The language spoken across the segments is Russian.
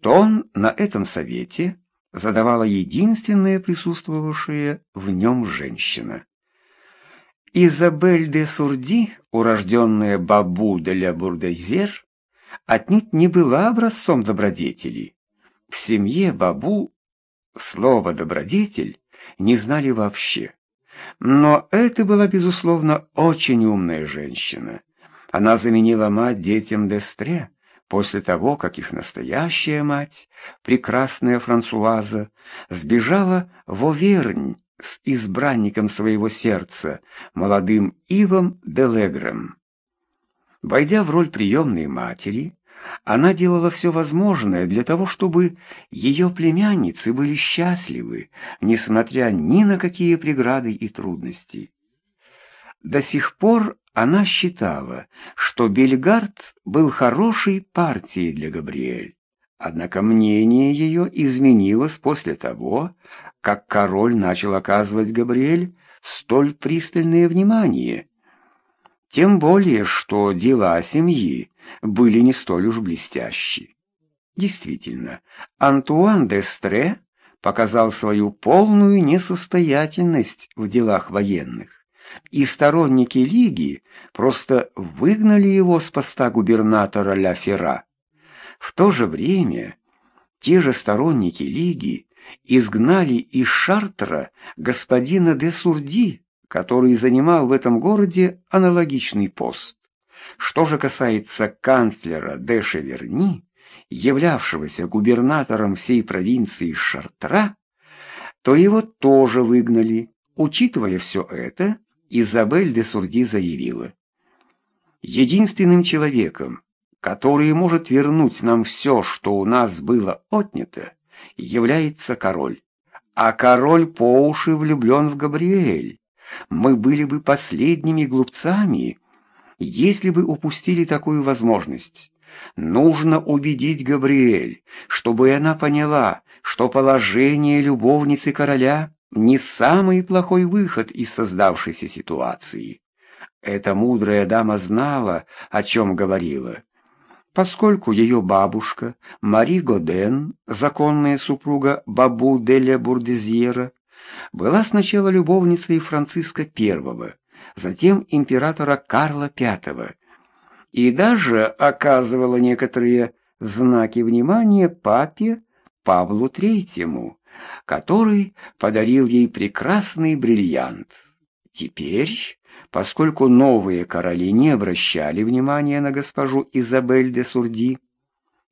Тон на этом совете задавала единственная присутствовавшая в нем женщина. Изабель де Сурди, урожденная Бабу де ля Бурдезер, отнюдь не была образцом добродетели. В семье Бабу слово «добродетель» не знали вообще. Но это была, безусловно, очень умная женщина. Она заменила мать детям Дестре, после того, как их настоящая мать, прекрасная Франсуаза, сбежала в Овернь с избранником своего сердца, молодым Ивом Делегром. Войдя в роль приемной матери, она делала все возможное для того, чтобы ее племянницы были счастливы, несмотря ни на какие преграды и трудности. До сих пор она считала, что Бельгард был хорошей партией для Габриэль. Однако мнение ее изменилось после того, как король начал оказывать Габриэль столь пристальное внимание. Тем более, что дела семьи были не столь уж блестящие. Действительно, Антуан де Стре показал свою полную несостоятельность в делах военных и сторонники Лиги просто выгнали его с поста губернатора Ля Фера. В то же время те же сторонники Лиги изгнали из Шартера господина де Сурди, который занимал в этом городе аналогичный пост. Что же касается канцлера де Шеверни, являвшегося губернатором всей провинции Шартра, то его тоже выгнали. Учитывая все это, Изабель де Сурди заявила. «Единственным человеком, который может вернуть нам все, что у нас было отнято, является король. А король по уши влюблен в Габриэль. Мы были бы последними глупцами, если бы упустили такую возможность. Нужно убедить Габриэль, чтобы она поняла, что положение любовницы короля не самый плохой выход из создавшейся ситуации. Эта мудрая дама знала, о чем говорила. Поскольку ее бабушка, Мари Годен, законная супруга Бабу Деля Бурдезьера, была сначала любовницей Франциска I, затем императора Карла V, и даже оказывала некоторые знаки внимания папе Павлу Третьему который подарил ей прекрасный бриллиант. Теперь, поскольку новые короли не обращали внимания на госпожу Изабель де Сурди,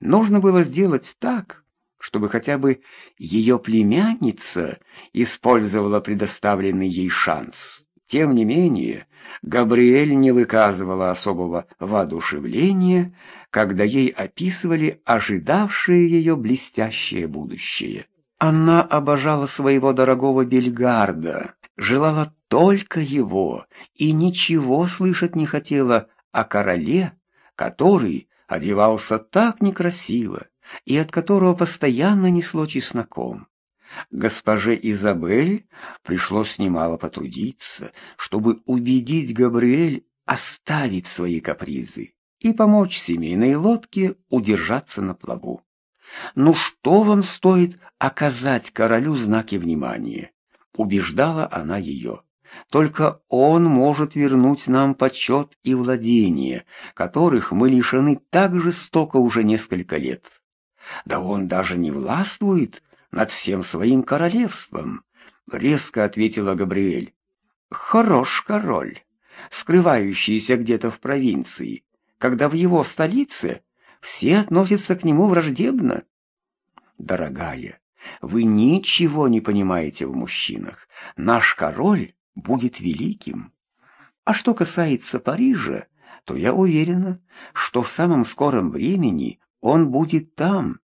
нужно было сделать так, чтобы хотя бы ее племянница использовала предоставленный ей шанс. Тем не менее, Габриэль не выказывала особого воодушевления, когда ей описывали ожидавшее ее блестящее будущее. Она обожала своего дорогого Бельгарда, желала только его и ничего слышать не хотела о короле, который одевался так некрасиво и от которого постоянно несло чесноком. Госпоже Изабель пришлось немало потрудиться, чтобы убедить Габриэль оставить свои капризы и помочь семейной лодке удержаться на плаву. «Ну что вам стоит оказать королю знаки внимания?» Убеждала она ее. «Только он может вернуть нам почет и владение, которых мы лишены так жестоко уже несколько лет. Да он даже не властвует над всем своим королевством», — резко ответила Габриэль. «Хорош король, скрывающийся где-то в провинции, когда в его столице все относятся к нему враждебно. Дорогая, вы ничего не понимаете в мужчинах. Наш король будет великим. А что касается Парижа, то я уверена, что в самом скором времени он будет там.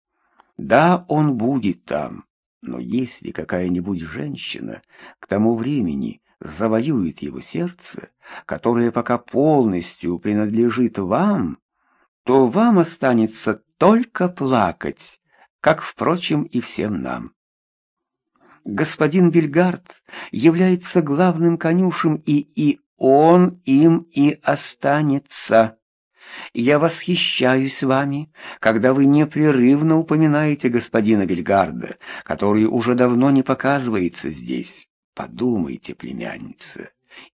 Да, он будет там. Но если какая-нибудь женщина к тому времени завоюет его сердце, которое пока полностью принадлежит вам, то вам останется только плакать, как, впрочем, и всем нам. Господин Бельгард является главным конюшем, и и он им и останется. Я восхищаюсь вами, когда вы непрерывно упоминаете господина Бельгарда, который уже давно не показывается здесь. Подумайте, племянница,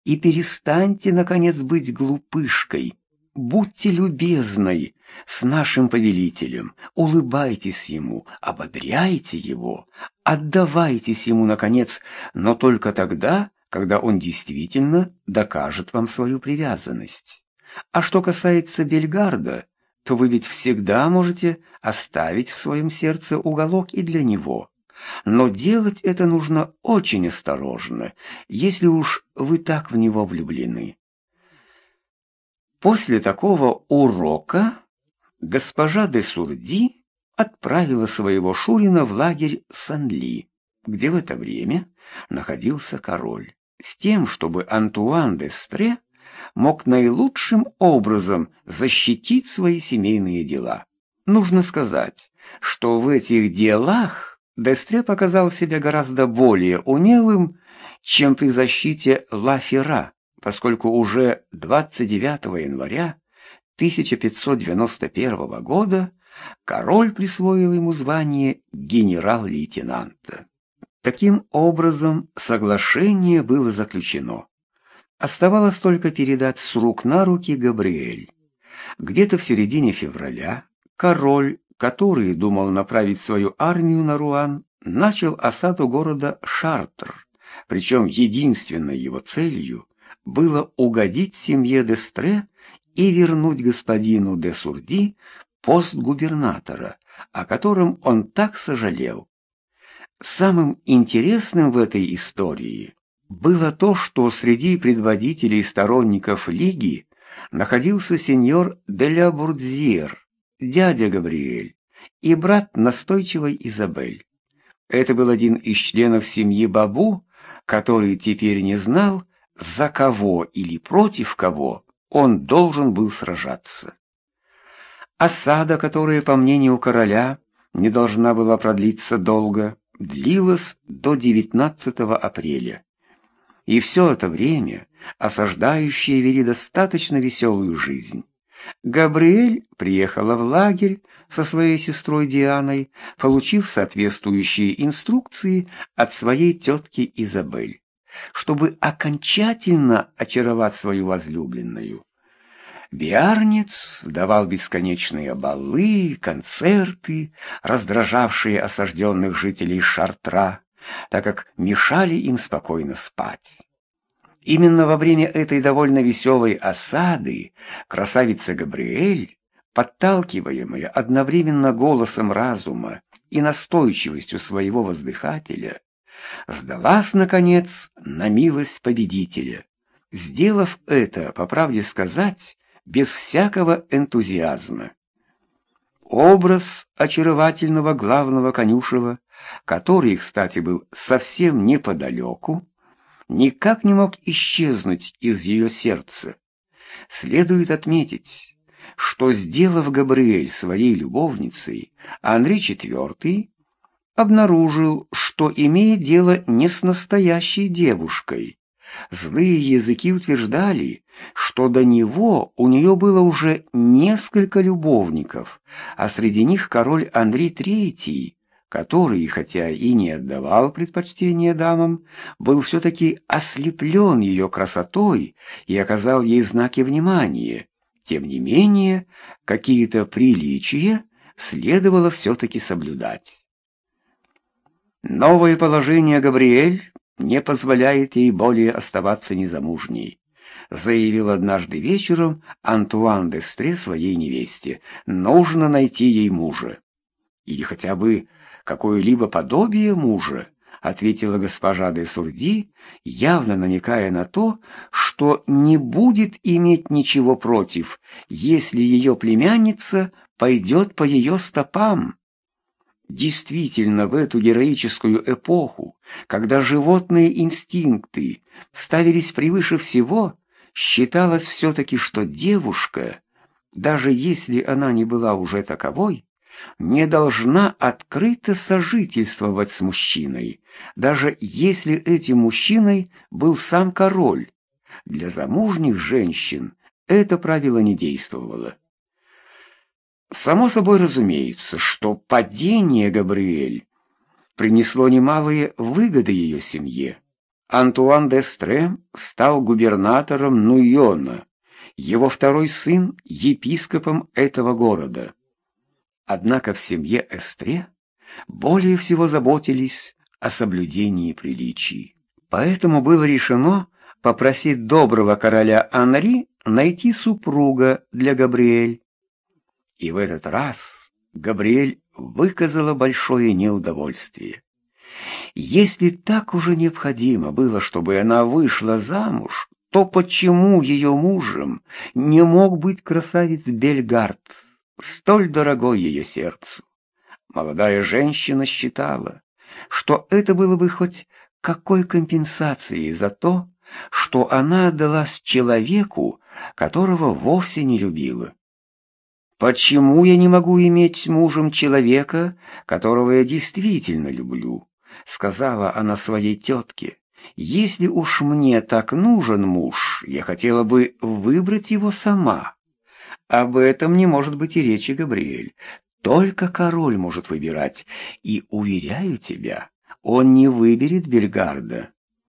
и перестаньте, наконец, быть глупышкой. Будьте любезной с нашим повелителем, улыбайтесь ему, ободряйте его, отдавайтесь ему, наконец, но только тогда, когда он действительно докажет вам свою привязанность. А что касается Бельгарда, то вы ведь всегда можете оставить в своем сердце уголок и для него. Но делать это нужно очень осторожно, если уж вы так в него влюблены. После такого урока госпожа де Сурди отправила своего Шурина в лагерь Санли, где в это время находился король, с тем, чтобы Антуан де Стре мог наилучшим образом защитить свои семейные дела. Нужно сказать, что в этих делах Дестре показал себя гораздо более умелым, чем при защите Лафера, поскольку уже 29 января 1591 года король присвоил ему звание генерал-лейтенанта. Таким образом, соглашение было заключено. Оставалось только передать с рук на руки Габриэль. Где-то в середине февраля король, который думал направить свою армию на Руан, начал осаду города Шартр, причем единственной его целью было угодить семье Дестре и вернуть господину де Сурди пост губернатора, о котором он так сожалел. Самым интересным в этой истории было то, что среди предводителей сторонников Лиги находился сеньор Деля Бурдзир, дядя Габриэль и брат настойчивой Изабель. Это был один из членов семьи Бабу, который теперь не знал, за кого или против кого он должен был сражаться. Осада, которая, по мнению короля, не должна была продлиться долго, длилась до 19 апреля. И все это время осаждающие вели достаточно веселую жизнь. Габриэль приехала в лагерь со своей сестрой Дианой, получив соответствующие инструкции от своей тетки Изабель, чтобы окончательно очаровать свою возлюбленную. Биарниц давал бесконечные балы, концерты, раздражавшие осажденных жителей Шартра, так как мешали им спокойно спать. Именно во время этой довольно веселой осады красавица Габриэль, подталкиваемая одновременно голосом разума и настойчивостью своего воздыхателя, сдалась, наконец, на милость победителя, сделав это, по правде сказать, без всякого энтузиазма. Образ очаровательного главного конюшева, который, кстати, был совсем неподалеку, никак не мог исчезнуть из ее сердца. Следует отметить, что, сделав Габриэль своей любовницей, Андрей IV обнаружил, что имеет дело не с настоящей девушкой. Злые языки утверждали, что до него у нее было уже несколько любовников, а среди них король Андрей III, который, хотя и не отдавал предпочтение дамам, был все-таки ослеплен ее красотой и оказал ей знаки внимания. Тем не менее, какие-то приличия следовало все-таки соблюдать. Новое положение Габриэль не позволяет ей более оставаться незамужней, заявил однажды вечером Антуан де Стре своей невесте. Нужно найти ей мужа. Или хотя бы какое-либо подобие мужа, ответила госпожа де Сурди, явно намекая на то, что не будет иметь ничего против, если ее племянница пойдет по ее стопам. Действительно, в эту героическую эпоху, когда животные инстинкты ставились превыше всего, считалось все-таки, что девушка, даже если она не была уже таковой, не должна открыто сожительствовать с мужчиной, даже если этим мужчиной был сам король. Для замужних женщин это правило не действовало. Само собой разумеется, что падение Габриэль принесло немалые выгоды ее семье. Антуан де Стре стал губернатором Нуйона, его второй сын — епископом этого города. Однако в семье Эстре более всего заботились о соблюдении приличий. Поэтому было решено попросить доброго короля Анри найти супруга для Габриэль. И в этот раз Габриэль выказала большое неудовольствие. Если так уже необходимо было, чтобы она вышла замуж, то почему ее мужем не мог быть красавец Бельгард, столь дорогой ее сердцу? Молодая женщина считала, что это было бы хоть какой компенсацией за то, что она отдалась человеку, которого вовсе не любила. «Почему я не могу иметь мужем человека, которого я действительно люблю?» — сказала она своей тетке. «Если уж мне так нужен муж, я хотела бы выбрать его сама». «Об этом не может быть и речи, Габриэль. Только король может выбирать, и, уверяю тебя, он не выберет Бельгарда.